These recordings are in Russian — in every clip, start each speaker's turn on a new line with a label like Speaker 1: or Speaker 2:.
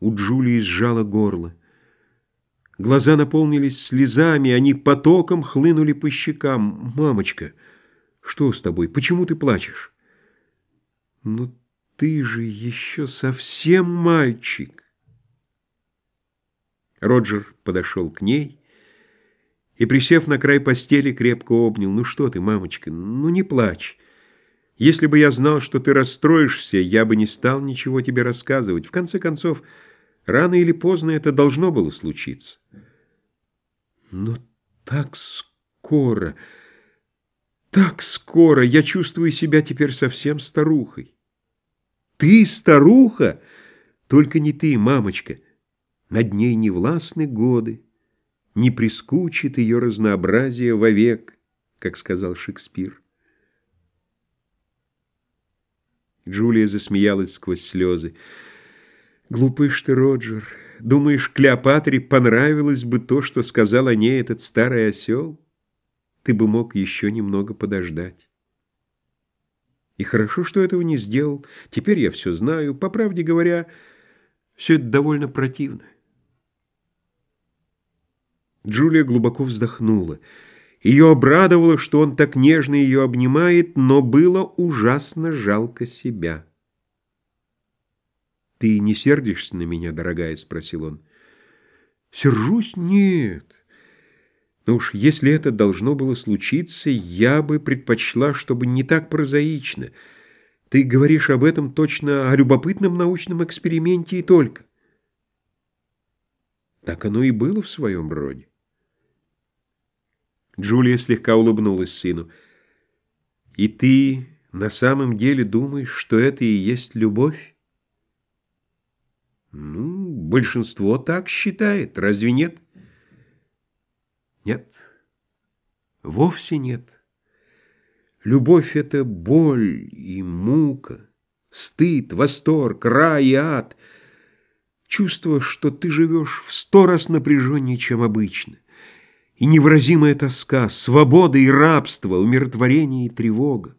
Speaker 1: У Джулии сжало горло. Глаза наполнились слезами, они потоком хлынули по щекам. «Мамочка, что с тобой? Почему ты плачешь?» «Ну ты же еще совсем мальчик!» Роджер подошел к ней и, присев на край постели, крепко обнял. «Ну что ты, мамочка, ну не плачь. Если бы я знал, что ты расстроишься, я бы не стал ничего тебе рассказывать. В конце концов, рано или поздно это должно было случиться». «Но так скоро, так скоро я чувствую себя теперь совсем старухой». «Ты старуха? Только не ты, мамочка». Над ней не властны годы, Не прискучит ее разнообразие вовек, Как сказал Шекспир. Джулия засмеялась сквозь слезы. «Глупыш ты, Роджер! Думаешь, Клеопатре понравилось бы то, что сказал о ней этот старый осел? Ты бы мог еще немного подождать». И хорошо, что этого не сделал. Теперь я все знаю. По правде говоря, все это довольно противно. Джулия глубоко вздохнула. Ее обрадовало, что он так нежно ее обнимает, но было ужасно жалко себя. «Ты не сердишься на меня, дорогая?» — спросил он. «Сержусь? Нет. Но уж если это должно было случиться, я бы предпочла, чтобы не так прозаично. Ты говоришь об этом точно о любопытном научном эксперименте и только». Так оно и было в своем роде. Джулия слегка улыбнулась сыну. «И ты на самом деле думаешь, что это и есть любовь?» «Ну, большинство так считает, разве нет?» «Нет, вовсе нет. Любовь — это боль и мука, стыд, восторг, рай и ад, чувство, что ты живешь в сто раз напряженнее, чем обычно» и невыразимая тоска, свобода и рабство, умиротворение и тревога.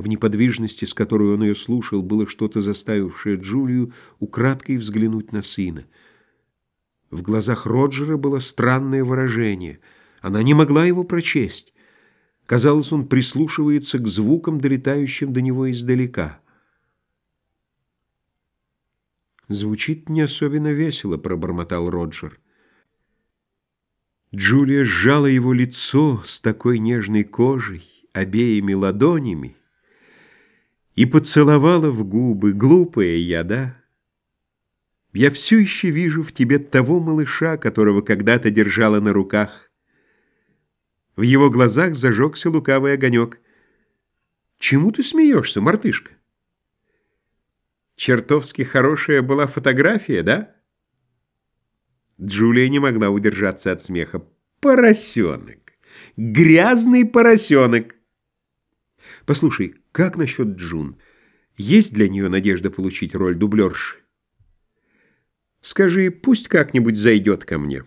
Speaker 1: В неподвижности, с которой он ее слушал, было что-то, заставившее Джулию украдкой взглянуть на сына. В глазах Роджера было странное выражение. Она не могла его прочесть. Казалось, он прислушивается к звукам, долетающим до него издалека. «Звучит не особенно весело», — пробормотал Роджер. Джулия сжала его лицо с такой нежной кожей, обеими ладонями, и поцеловала в губы, глупая я, да? Я все еще вижу в тебе того малыша, которого когда-то держала на руках. В его глазах зажегся лукавый огонек. Чему ты смеешься, мартышка? Чертовски хорошая была фотография, да? Джулия не могла удержаться от смеха. «Поросенок! Грязный поросенок!» «Послушай, как насчет Джун? Есть для нее надежда получить роль дублерши?» «Скажи, пусть как-нибудь зайдет ко мне».